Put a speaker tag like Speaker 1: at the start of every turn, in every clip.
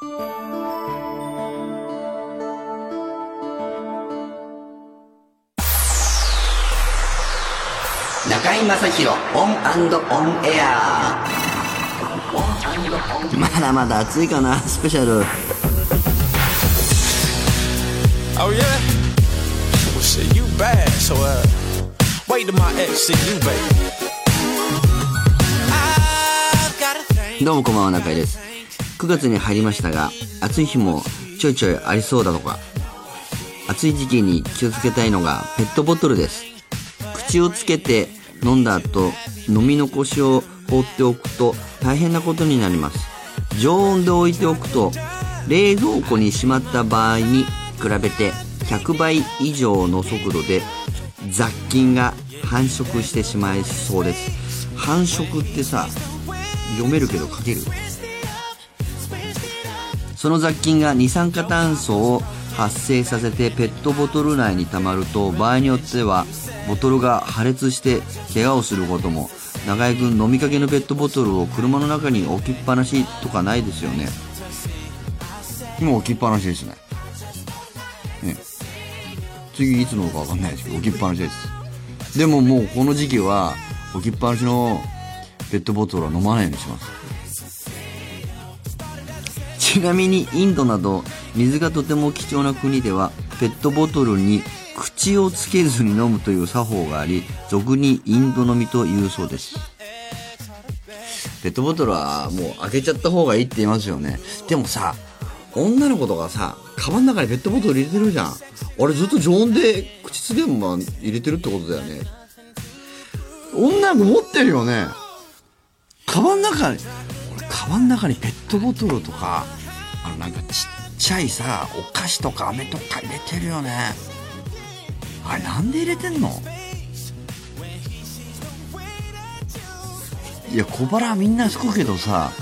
Speaker 1: 中居正広オンオンエアまだまだ暑いかなスペシャル
Speaker 2: Oh yeah? Well shit, you bad, so uh wait till my ex see you, thing.
Speaker 1: どうもこんばんは中居です9月に入りましたが暑い日もちょいちょいありそうだとか。暑い時期に気をつけたいのがペットボトルです。口をつけて飲んだ後飲み残しを放っておくと大変なことになります。常温で置いておくと冷蔵庫にしまった場合に比べて100倍以上の速度で雑菌が繁殖してしまいそうです。繁殖ってさ読めるけど書ける？その雑菌が二酸化炭素を発生させてペットボトル内に溜まると場合によってはボトルが破裂して怪我をすることも長井君飲みかけのペットボトルを車の中に置きっぱなしとかないですよね。今置きっぱなしですねね次いつのか分かんないですけど置きっぱなしです。でももうこの時期は置きっぱなしのペットボトルは飲まないようにします。ちなみにインドなど水がとても貴重な国ではペットボトルに口をつけずに飲むという作法があり俗にインド飲みというそうです。ペットボトルはもう開けちゃった方がいいって言いますよね。でもさ女の子とかさカバンの中にペットボトル入れてるじゃん。あれずっと常温で口つけま入れてるってことだよね。女の子持ってるよね。カバンの中に俺カバンの中にペットボトルとかあのなんかちっちゃいさお菓子とか飴とか入れてるよね。あれなんで入れてんの？いや小腹みんなすくけどさ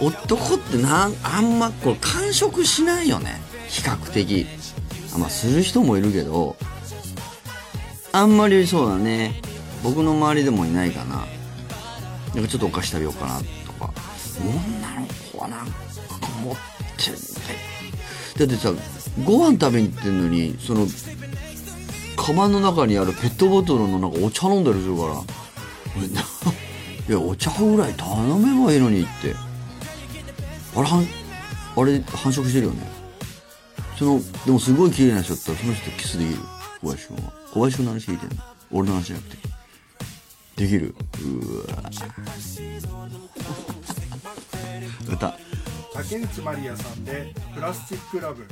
Speaker 1: 男ってなんあんまこれ完食しないよね。比較的。あまあする人もいるけどあんまりそうだね。僕の周りでもいないかな。なんかちょっとお菓子食べようかなとか。女の子はなんか持ってんだってさご飯食べに行ってんのにそのカバンの中にあるペットボトルのなんかお茶飲んだりするからいやお茶ぐらい頼めばいいのにって。あれはんあれ繁殖してるよね。そのでもすごい綺麗な人だったらその人キスできる。小林君は。小林君の話聞いてんの？俺の話じゃなくて。できる？うわ歌
Speaker 3: 竹内まりやさんでプラスチックラブ。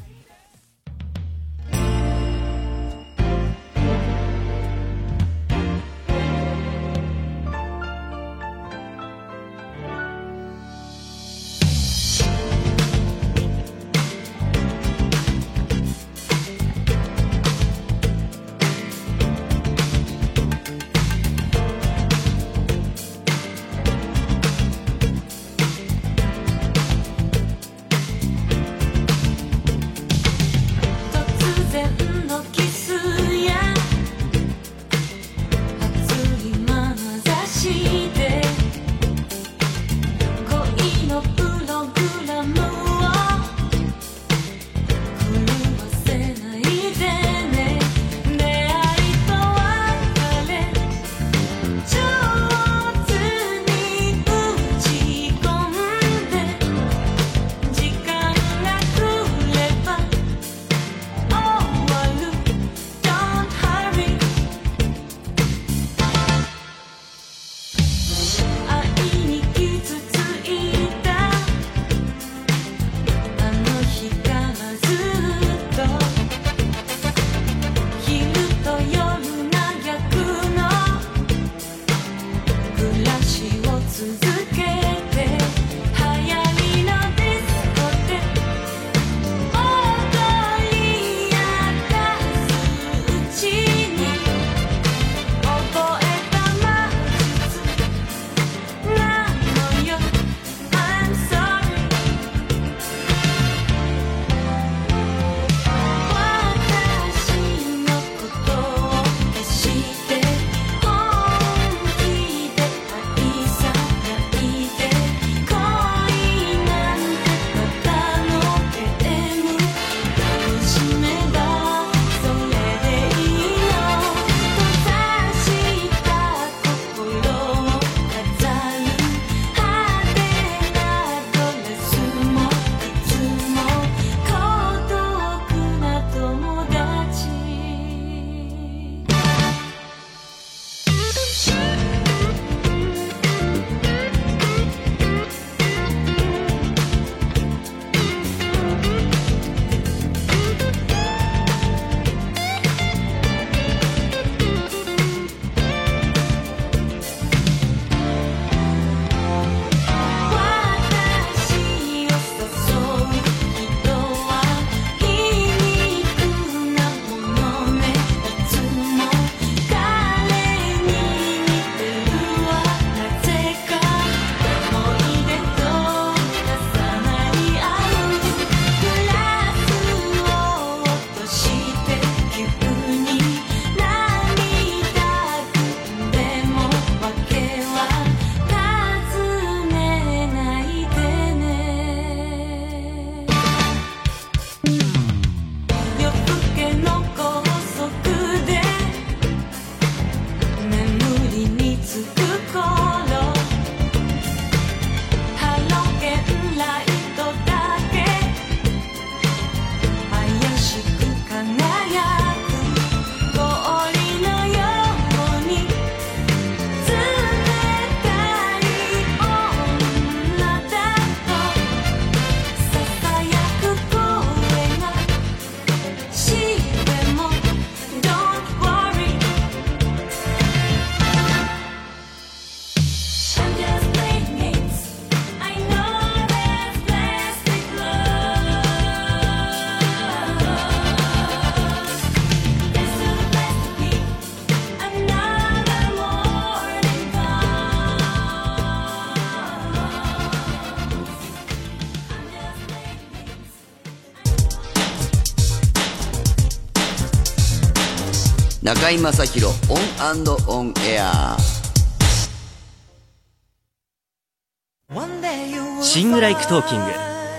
Speaker 1: 中居正広
Speaker 4: ON AND ON AIR Sing Like Talk ing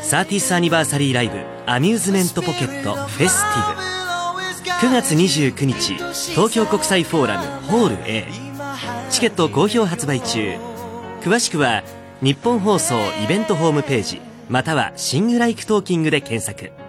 Speaker 4: 30th Anniversary Live Amusement Pocket Festive。9月29日東京国際フォーラムホール A チケット好評発売中。詳しくはニッポン放送イベントホームページまたは Sing Like Talking で検索。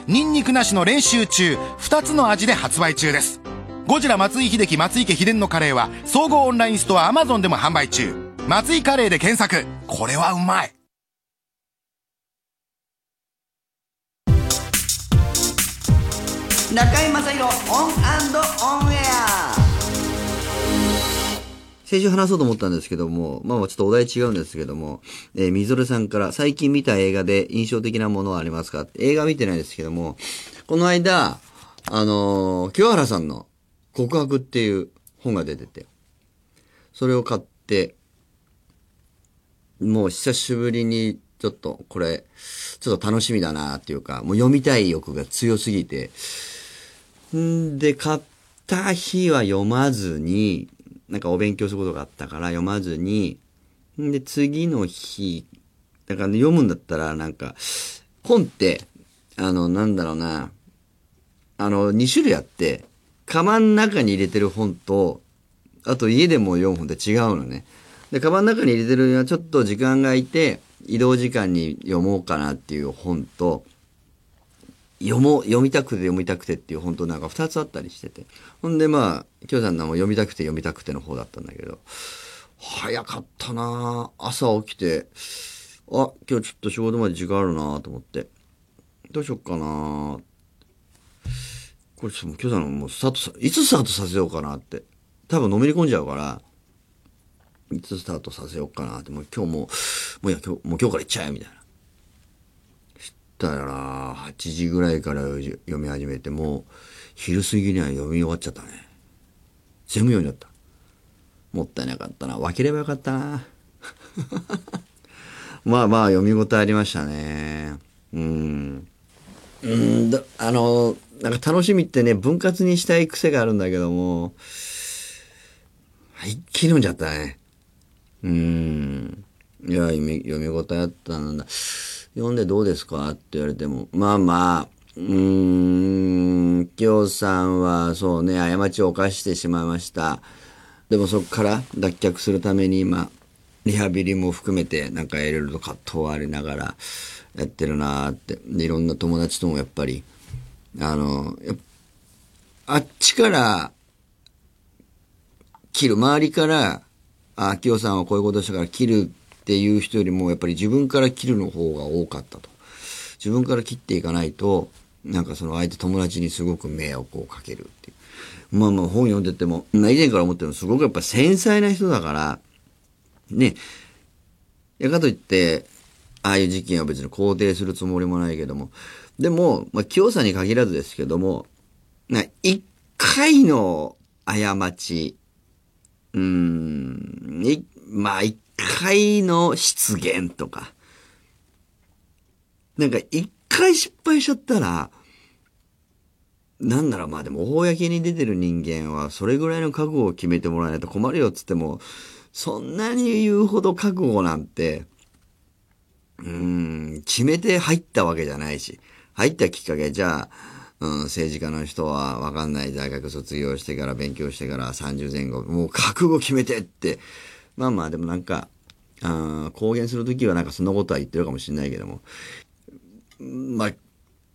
Speaker 5: ニンニクなしの練習中2つの味で発売中です。ゴジラ松井秀喜松井家秘伝のカレーは総合オンラインストアアマゾンでも販売中。松井カレーで検索。これはうまい。
Speaker 1: 中居正広オンオンエア。先週話そうと思ったんですけども、まあちょっとお題違うんですけども、えー、みぞれさんから最近見た映画で印象的なものはありますか？映画見てないですけども、この間、あのー、清原さんの告白っていう本が出てて、それを買って、もう久しぶりにちょっとこれ、ちょっと楽しみだなっていうか、もう読みたい欲が強すぎて、んで、買った日は読まずに、なんかお勉強することがあったから読まずに、んで、次の日、だから、ね、読むんだったら、なんか、本って、あの、なんだろうな、あの、2種類あって、カバンの中に入れてる本と、あと家でも読む本って違うのね。で、カバンの中に入れてるのはちょっと時間が空いて、移動時間に読もうかなっていう本と、読も、読みたくて読みたくてっていう本当なんか二つあったりしてて。ほんでまあ、京さんのも読みたくて読みたくての方だったんだけど、早かったな朝起きて、あ、今日ちょっと仕事まで時間あるなと思って、どうしよっかなこれちょっと今日さんのもうスタートさ、いつスタートさせようかなって。多分のめり込んじゃうから、いつスタートさせようかなって、もう今日も、もういや今日、もう今日から行っちゃえみたいな。ったら、8時ぐらいから読み始めて、もう、昼過ぎには読み終わっちゃったね。全部読んじゃった。もったいなかったな。分ければよかったな。まあまあ、読み応えありましたね。うん。うん、あの、なんか楽しみってね、分割にしたい癖があるんだけども、一気に読んじゃったね。うん。いや、読み、応えあったんだ。読んでどうですか？って言われても、まあまあ、うーん、きょうさんはそうね、過ちを犯してしまいました。でもそこから脱却するために今、リハビリも含めてなんかいろいろと葛藤ありながらやってるなーって。いろんな友達ともやっぱり、あの、あっちから切る、周りから、あ、きさんはこういうことしたから切るっていう人よりも、やっぱり自分から切るの方が多かったと。自分から切っていかないと、なんかその相手友達にすごく迷惑をかけるっていう。まあまあ本読んでても、以前から思ってるのすごくやっぱ繊細な人だから、ね、やかといって、ああいう事件は別に肯定するつもりもないけども、でも、まあ、清さに限らずですけども、な、一回の過ち、うーん、い、まあ、一回の出現とか、なんか一回失敗しちゃったら、なんだろう、まあでも、公に出てる人間は、それぐらいの覚悟を決めてもらわないと困るよっつっても、そんなに言うほど覚悟なんて、うん、決めて入ったわけじゃないし、入ったきっかけ、じゃあ、うん、政治家の人はわかんない大学卒業してから勉強してから30前後、もう覚悟決めてってまあまあ、でもなんか、あ公言するときはなんかそんなことは言ってるかもしれないけども、まあ、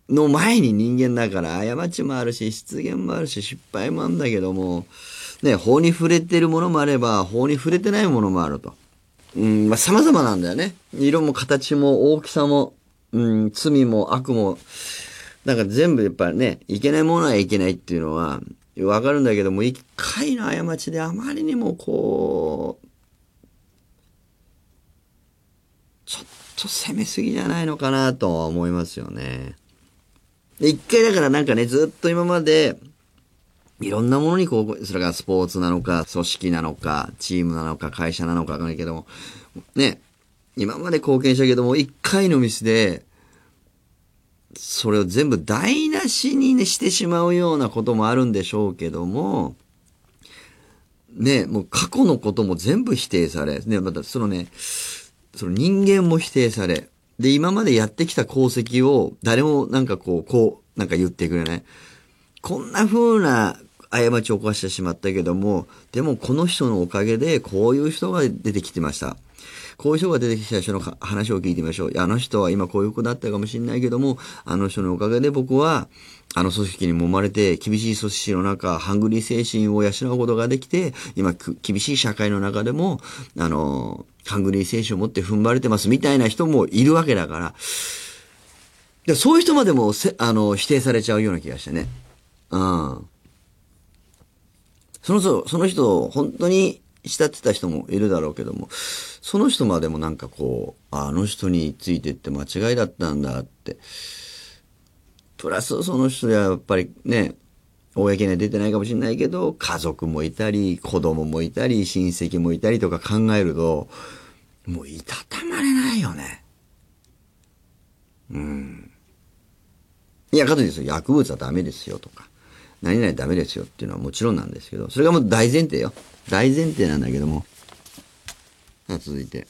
Speaker 1: の前に人間だから過ちもあるし、失言もあるし、失敗もあるんだけども、ね、法に触れてるものもあれば、法に触れてないものもあると。うん、まあ様々なんだよね。色も形も大きさも、うん、罪も悪も、なんか全部やっぱね、いけないものはいけないっていうのは、わかるんだけども、一回の過ちであまりにもこう、ちょっと攻めすぎじゃないのかなとは思いますよね。で、一回だからなんかね、ずっと今まで、いろんなものにこう、それがスポーツなのか、組織なのか、チームなのか、会社なのかわかんないけども、ね、今まで貢献したけども、一回のミスで、それを全部台無しに、ね、してしまうようなこともあるんでしょうけども、ね、もう過去のことも全部否定され、ね、またそのね、その人間も否定され、で、今までやってきた功績を誰もなんかこう、こう、なんか言ってくれない。こんな風な過ちを犯してしまったけども、でもこの人のおかげでこういう人が出てきてました。こういう人が出てきた人の話を聞いてみましょう。あの人は今こういう子だったかもしれないけども、あの人のおかげで僕は、あの組織に揉まれて、厳しい組織の中、ハングリー精神を養うことができて、今、厳しい社会の中でも、あの、ハングリー精神を持って踏ん張れてますみたいな人もいるわけだから、でそういう人までもせ、あの、否定されちゃうような気がしてね。うん。その人、その人本当に慕ってた人もいるだろうけども、その人までもなんかこう、あの人についてって間違いだったんだって。プラスその人はやっぱりね、公には出てないかもしれないけど、家族もいたり、子供もいたり、親戚もいたりとか考えると、もういたたまれないよね。うん。いや、かといって薬物はダメですよとか、何々ダメですよっていうのはもちろんなんですけど、それがもう大前提よ。大前提なんだけども。さあ、続いて。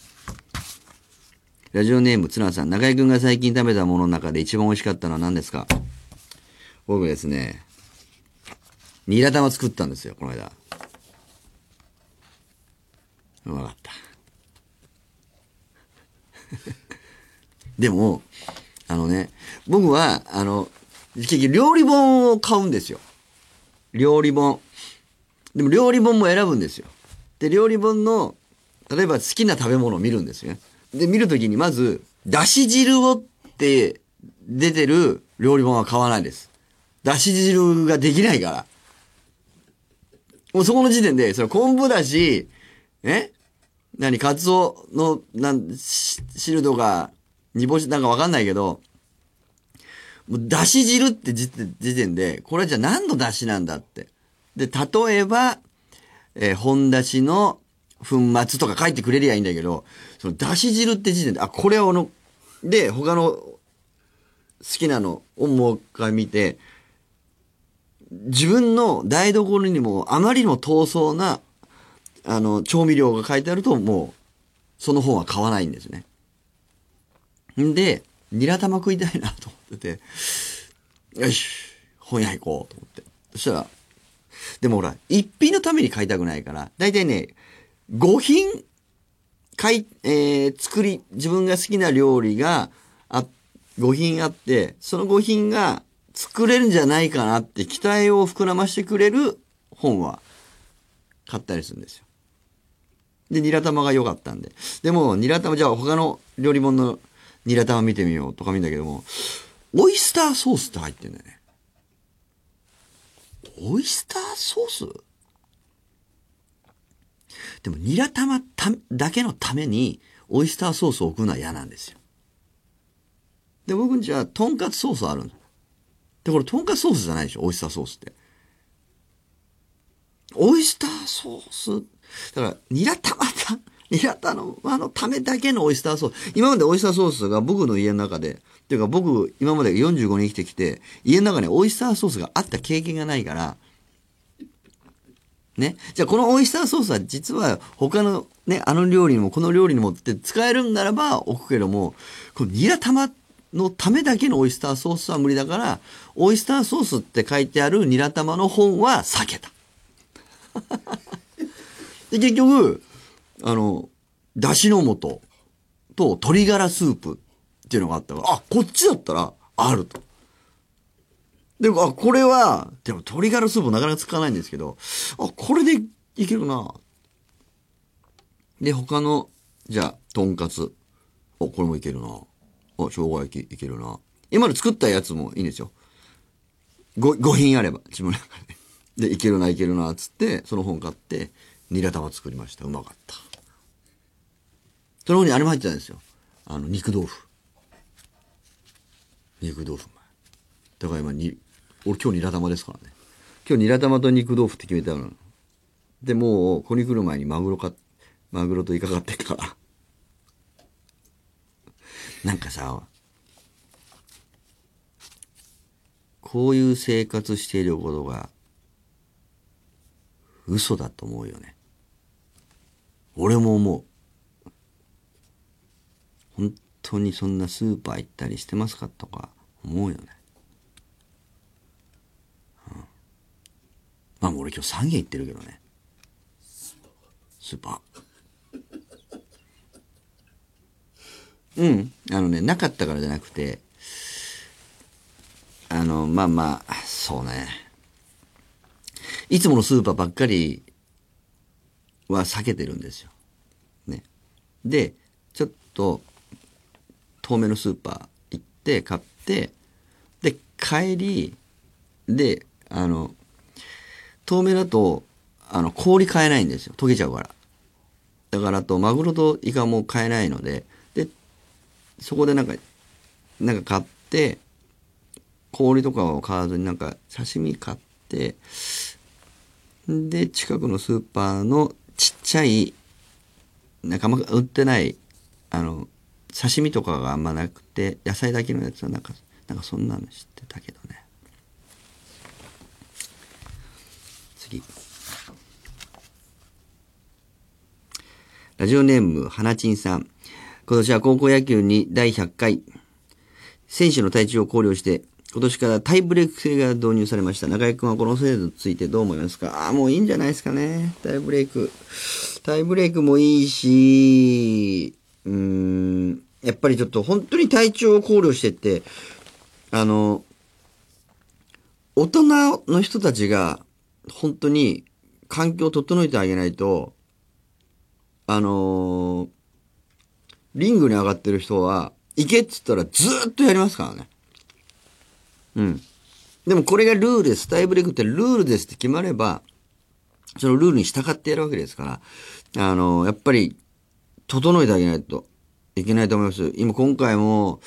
Speaker 1: ラジオネーム、つなさん。中居くんが最近食べたものの中で一番美味しかったのは何ですか？僕ですね、ニラ玉作ったんですよ、この間。うまかった。でも、あのね、僕は、あの、結局料理本を買うんですよ。料理本。でも料理本も選ぶんですよ。で、料理本の、例えば好きな食べ物を見るんですよね。で、見るときにまず、だし汁をって出てる料理本は買わないです。だし汁ができないから。もうそこの時点で、それ昆布だし、え？何、カツオの、なん、汁とか、煮干しなんかわかんないけど、もう、だし汁って時時点で、これじゃ何のだしなんだって。で、例えば、えー本だしの粉末とか書いてくれりゃいいんだけど、そのだし汁って時点で、あ、これはあの、で、他の好きなのをもう一回見て、自分の台所にもあまりにも遠そうな、あの、調味料が書いてあると、もう、その本は買わないんですね。んで、ニラ玉食いたいなと思ってて、よし、本屋行こうと思って。そしたら、でもほら、一品のために買いたくないから、だいたいね、5品、買い、えー、作り、自分が好きな料理が、あ、5品あって、その5品が作れるんじゃないかなって期待を膨らましてくれる本は買ったりするんですよ。で、ニラ玉が良かったんで。でも、ニラ玉、じゃあ他の料理本のニラ玉見てみようとか見るんだけども、オイスターソースって入ってんだよね。オイスターソース？でも、ニラ玉だけのために、オイスターソースを置くのは嫌なんですよ。で、僕んちは、とんかつソースあるんだ。で、これ、とんかつソースじゃないでしょ、オイスターソースって。オイスターソース、だから、ニラ玉た、ニラ玉の、のためだけのオイスターソース。今までオイスターソースが僕の家の中で、っていうか僕、今まで45年生きてきて、家の中にオイスターソースがあった経験がないから、ね。じゃあこのオイスターソースは実は他のね、あの料理にもこの料理にもって使えるんならば置くけども、このニラ玉のためだけのオイスターソースは無理だから、オイスターソースって書いてあるニラ玉の本は避けた。で、結局、あの、だしの素と鶏ガラスープっていうのがあったから、あ、こっちだったらあると。で、あ、これは、でも鶏ガラスープなかなか使わないんですけど、あ、これでいけるな。で、他の、じゃあ、とんかつ。お、これもいけるな。あ、生姜焼きいけるな。今まで作ったやつもいいんですよ。5、5品あれば、自分の中で。で、いけるな、いけるな、つって、その本買って、ニラ玉作りました。うまかった。その方にあれも入ってたんですよ。あの、肉豆腐。肉豆腐。だから今に、俺今日ニラ玉ですからね。今日ニラ玉と肉豆腐って決めたの。で、もう、ここに来る前にマグロか、マグロとイカ買ってっから。なんかさ、こういう生活していることが、嘘だと思うよね。俺も思う。本当にそんなスーパー行ったりしてますかとか思うよね。うん、まあ俺今日3軒行ってるけどね。スーパー。うん。あのね、なかったからじゃなくて、あの、まあまあ、そうね。いつものスーパーばっかりは避けてるんですよ。ね。で、ちょっと、遠めのスーパー行って買って、で、帰り、で、あの、遠めだと、あの、氷買えないんですよ。溶けちゃうから。だから、と、マグロとイカも買えないので、で、そこでなんか、なんか買って、氷とかを買わずになんか刺身買って、で、近くのスーパーのちっちゃい、なんかあんま売ってない、あの、刺身とかがあんまなくて、野菜だけのやつはなんか、なんかそんなの知ってたけどね。次。ラジオネーム、花ちんさん。今年は高校野球に第100回、選手の体調を考慮して、今年からタイブレーク制が導入されました。中井君はこの制度についてどう思いますか？ああ、もういいんじゃないですかね。タイブレーク。タイブレークもいいし、うーん、やっぱりちょっと本当に体調を考慮してって、あの、大人の人たちが本当に環境を整えてあげないと、あのーリングに上がってる人は、行けっつったらずっとやりますからね。うん。でもこれがルールです。タイブレイクってルールですって決まれば、そのルールに従ってやるわけですから、あの、やっぱり、整えてあげないといけないと思います。今今回も、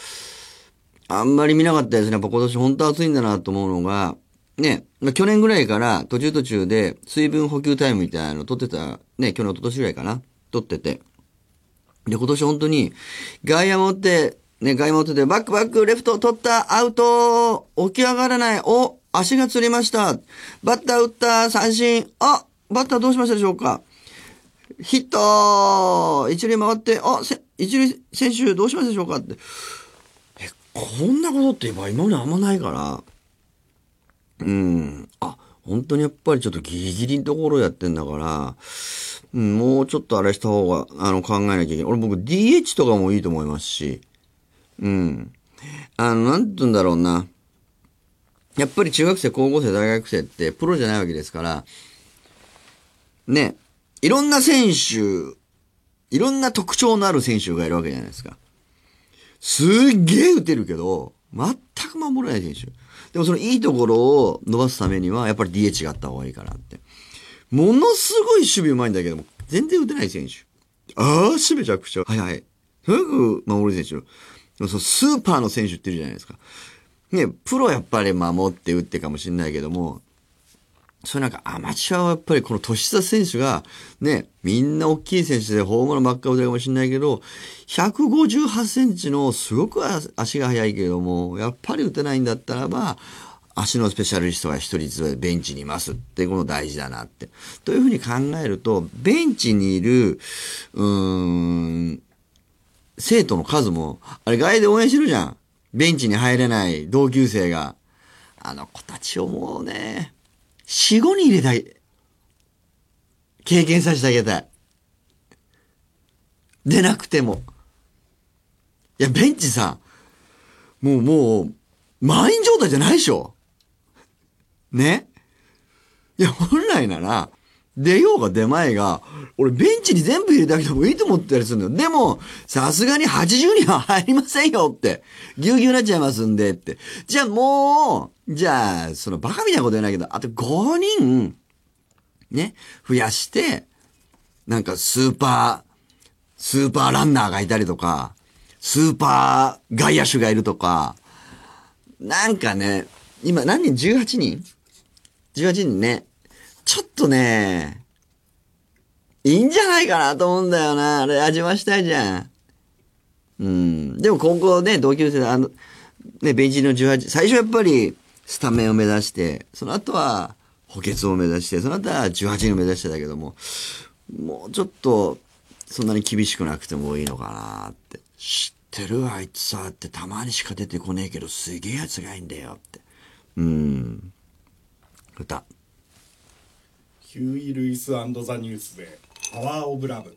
Speaker 1: あんまり見なかったですね。やっぱ今年本当暑いんだなと思うのが、ね、ま去年ぐらいから途中途中で水分補給タイムみたいなの取ってた、ね、去年一昨年ぐらいかな？取ってて。で、今年本当に、外野持って、ね、外野持ってて、バックバック、レフト取った、アウト、起き上がらない、お、足がつりました。バッター打った、三振、あ、バッターどうしましたでしょうか？ヒット一塁回って、あ、一塁選手どうしましたでしょうかって。え、こんなことって今今まであんまないから、うん、あ、本当にやっぱりちょっとギリギリのところやってんだから、うん、もうちょっとあれした方が、あの、考えなきゃいけない。俺僕 DH とかもいいと思いますし、うん。あの、なんて言うんだろうな。やっぱり中学生、高校生、大学生ってプロじゃないわけですから、ね、いろんな選手、いろんな特徴のある選手がいるわけじゃないですか。すっげえ打てるけど、全く守れない選手。でもそのいいところを伸ばすためには、やっぱり DH があった方がいいかなって。ものすごい守備うまいんだけども、全然打てない選手。ああ、守備ちゃくちゃ。はいはい。すぐ守る選手。でもそのスーパーの選手っているじゃないですか。ね、プロやっぱり守って打ってかもしれないけども、それなんかアマチュアはやっぱりこの年下選手が、ね、みんな大きい選手でホームランばっか打てるかもしれないけど、158センチのすごく足が速いけども、やっぱり打てないんだったらば、足のスペシャリストが一人ずつベンチにいますって、この大事だなって。というふうに考えると、ベンチにいる、うーん、生徒の数も、あれ外で応援してるじゃん。ベンチに入れない同級生が。あの子たちをもうね、4、5に入れたい。経験させてあげたい。出なくても。いや、ベンチさ、もうもう、満員状態じゃないでしょねいや、本来なら、出ようが出まいが、俺ベンチに全部入れてあげてもいいと思ったりするんだよ。でも、さすがに80人は入りませんよって。ぎゅうぎゅうになっちゃいますんでって。じゃあもう、じゃあ、そのバカみたいなこと言えないけど、あと5人、ね、増やして、なんかスーパー、スーパーランナーがいたりとか、スーパー外野手がいるとか、なんかね、今何人 ?18 人 ?18 人ね。ちょっとね、いいんじゃないかなと思うんだよな。あれ味わしたいじゃん。うん。でも今後ね、同級生、あの、ね、ベンチの18、最初やっぱりスタメンを目指して、その後は補欠を目指して、その後は18人を目指してたけども、もうちょっと、そんなに厳しくなくてもいいのかなって。知ってるあいつさってたまにしか出てこねえけど、すげえやつがいいんだよって。うん。歌。
Speaker 3: ヒューイ・ルイスザ・ニュースで「パワー・オブ・ラブ」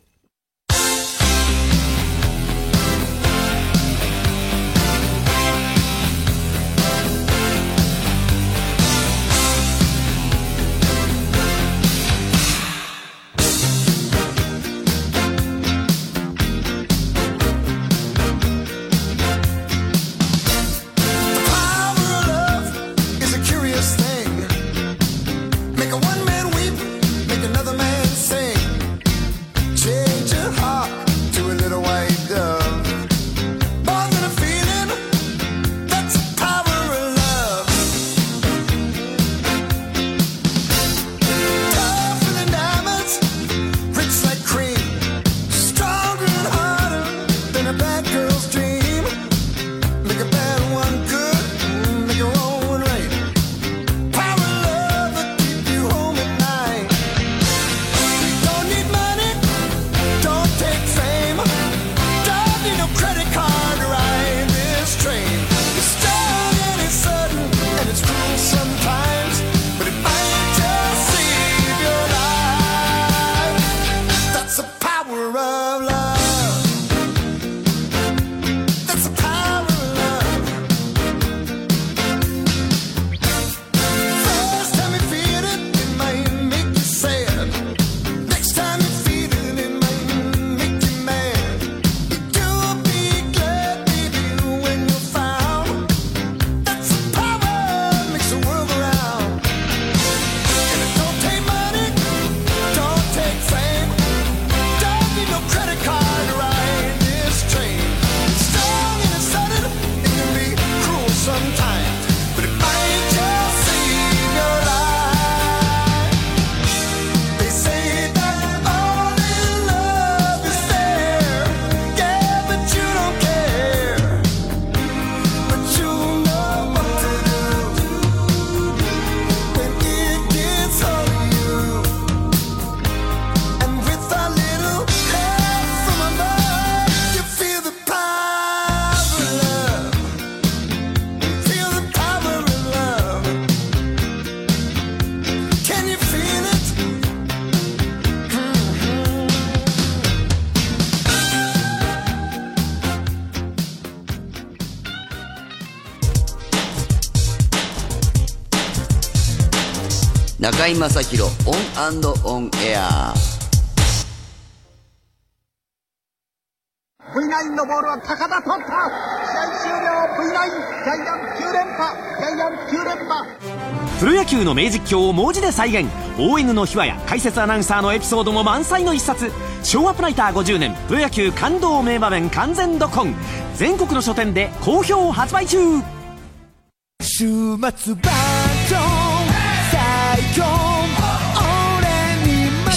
Speaker 1: 中居正広オンオンエア。
Speaker 6: V9 のボールは高田取った。試合終了 V9 ジャイアンツ9連覇。ジャイアンツ9連覇。
Speaker 4: プロ野球の名実況を文字で再現。ON の秘話や解説アナウンサーのエピソードも満載の一冊。ショウアップナイター50年プロ野球感動名場面完全読本。全国の書店で好評発売中。
Speaker 7: 週末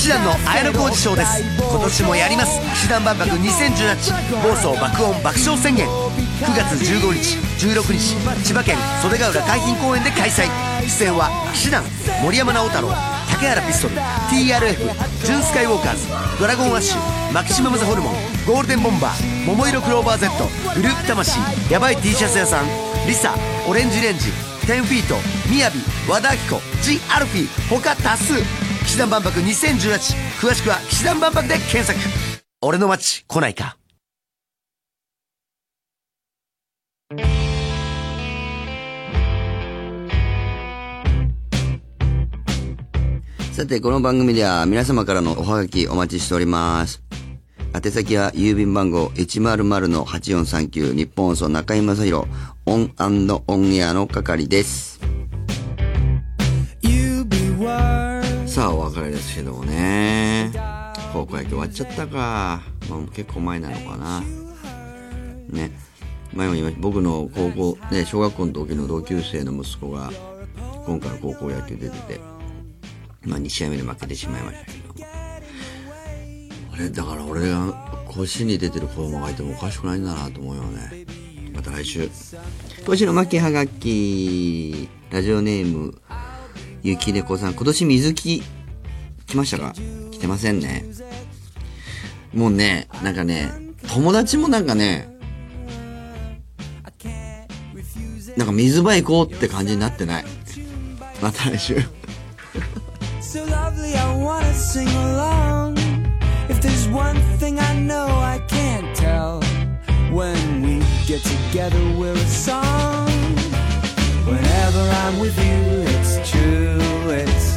Speaker 7: に
Speaker 8: 騎士団の綾小路賞です。今年もやります。騎士団万博2018暴走爆音爆笑宣言。9月15日16日千葉県袖ヶ浦海浜公園で開催。出演は騎士団森山直太朗竹原ピストル TRF ジュンスカイウォーカーズドラゴンアッシュマキシマムザホルモンゴールデンボンバー桃色クローバー Z グループ魂ヤバい T シャツ屋さんリサオレンジレンジ10フィートみやび和田アキ子 G アルフィー他多数。士団万博2018詳しくは騎士団万博で検索俺の街来ないか
Speaker 1: さて、この番組では皆様からのおはがきお待ちしております。宛先は郵便番号100-8439ニッポン放送中居正広 ON AND ON AIR の係です。さあ、お別れですけどもね。高校野球終わっちゃったか。まあ、結構前なのかな。ね。前も言いました。僕の高校、ね、小学校の時の同級生の息子が、今回の高校野球出てて、まあ2試合目で負けてしまいましたけども。あれ、だから俺が甲子園に出てる子供がいてもおかしくないんだなと思うよね。また来週。今週の巻きはがき、ラジオネーム、ゆきねこさん、今年水着、来ましたか来てませんね。もうね、なんかね、友達もなんかね、なんか水場行こうって感じになってない。また来週。
Speaker 9: So lovely, I wanna sing along. If there's one thing I know I can't tell, when we get together, we're a song. Whenever I'm with you, it's true, it's